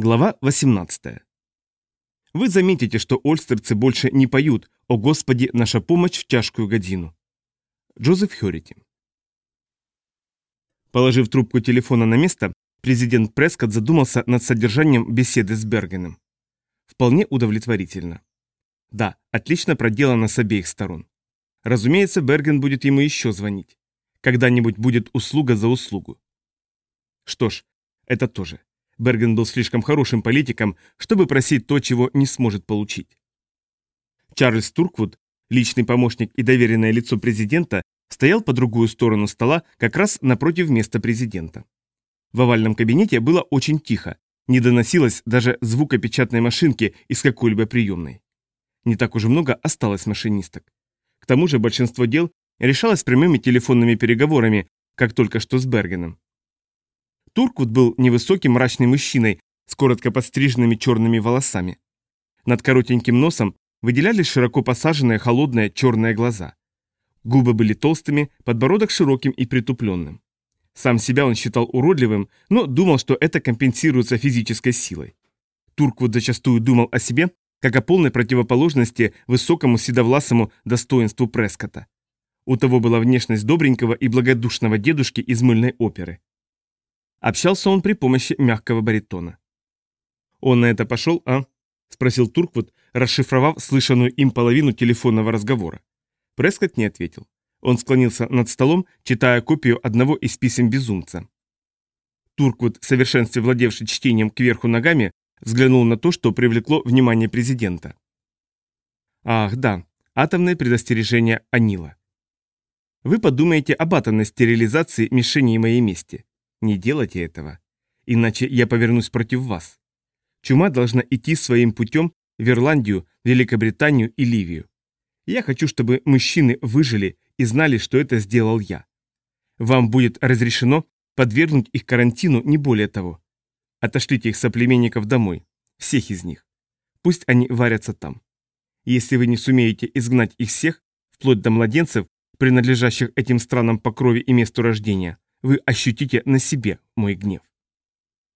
Глава 18. Вы заметите, что ольстерцы больше не поют «О Господи, наша помощь в тяжкую годину». Джозеф Хёрити. Положив трубку телефона на место, президент Прескотт задумался над содержанием беседы с Бергеном. Вполне удовлетворительно. Да, отлично проделано с обеих сторон. Разумеется, Берген будет ему еще звонить. Когда-нибудь будет услуга за услугу. Что ж, это тоже. Берген был слишком хорошим политиком, чтобы просить то, чего не сможет получить. Чарльз Турквуд, личный помощник и доверенное лицо президента, стоял по другую сторону стола, как раз напротив места президента. В овальном кабинете было очень тихо, не доносилось даже звука печатной машинки из какой-либо приемной. Не так уж много осталось машинисток. К тому же большинство дел решалось прямыми телефонными переговорами, как только что с Бергеном. Турквуд был невысоким мрачным мужчиной с коротко подстриженными черными волосами. Над коротеньким носом выделялись широко посаженные холодные черные глаза. Губы были толстыми, подбородок широким и притупленным. Сам себя он считал уродливым, но думал, что это компенсируется физической силой. Турквуд зачастую думал о себе, как о полной противоположности высокому седовласому достоинству Прескота. У того была внешность добренького и благодушного дедушки из мыльной оперы. Общался он при помощи мягкого баритона. «Он на это пошел, а?» – спросил Турквуд, расшифровав слышанную им половину телефонного разговора. Прескотт не ответил. Он склонился над столом, читая копию одного из писем безумца. Турквуд, в совершенстве владевший чтением кверху ногами, взглянул на то, что привлекло внимание президента. Ах, да, атомное предостережение Анила. Вы подумаете об атомной стерилизации мишеней моей мести. Не делайте этого, иначе я повернусь против вас. Чума должна идти своим путем в Ирландию, Великобританию и Ливию. Я хочу, чтобы мужчины выжили и знали, что это сделал я. Вам будет разрешено подвергнуть их карантину не более того. Отошлите их соплеменников домой, всех из них. Пусть они варятся там. Если вы не сумеете изгнать их всех, вплоть до младенцев, принадлежащих этим странам по крови и месту рождения, вы ощутите на себе мой гнев.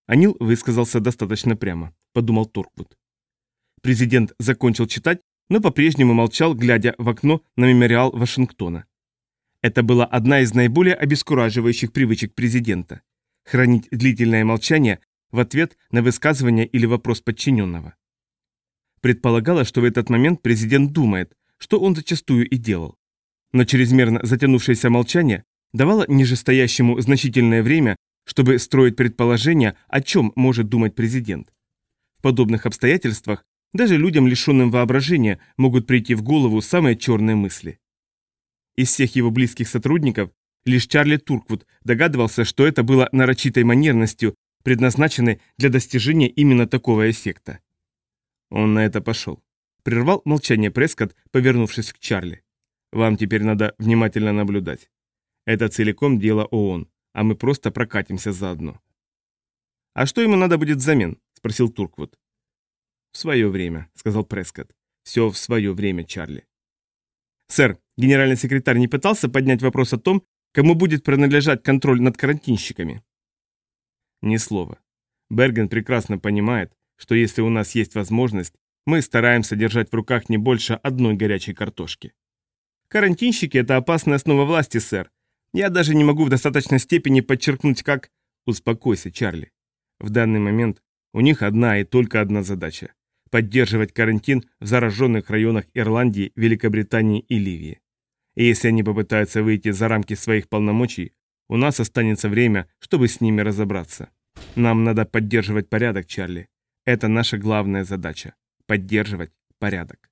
Анил высказался достаточно прямо, подумал Торквуд. Президент закончил читать, но по-прежнему молчал, глядя в окно на мемориал Вашингтона. Это была одна из наиболее обескураживающих привычек президента – хранить длительное молчание в ответ на высказывание или вопрос подчиненного. Предполагалось, что в этот момент президент думает, что он зачастую и делал. Но чрезмерно затянувшееся молчание давало нижестоящему значительное время, чтобы строить предположения, о чем может думать президент. В подобных обстоятельствах даже людям, лишенным воображения, могут прийти в голову самые черные мысли. Из всех его близких сотрудников лишь Чарли Турквуд догадывался, что это было нарочитой манерностью, предназначенной для достижения именно такого эффекта. Он на это пошел. Прервал молчание Прескотт, повернувшись к Чарли. «Вам теперь надо внимательно наблюдать. Это целиком дело ООН, а мы просто прокатимся заодно. «А что ему надо будет взамен?» – спросил Турквуд. «В свое время», – сказал Прескотт. «Все в свое время, Чарли». «Сэр, генеральный секретарь не пытался поднять вопрос о том, кому будет принадлежать контроль над карантинщиками?» Ни слова. Берген прекрасно понимает, что если у нас есть возможность, мы стараемся держать в руках не больше одной горячей картошки. Карантинщики – это опасная основа власти, сэр, я даже не могу в достаточной степени подчеркнуть, как... Успокойся, Чарли. В данный момент у них одна и только одна задача – поддерживать карантин в зараженных районах Ирландии, Великобритании и Ливии. И если они попытаются выйти за рамки своих полномочий, у нас останется время, чтобы с ними разобраться. Нам надо поддерживать порядок, Чарли. Это наша главная задача – поддерживать порядок.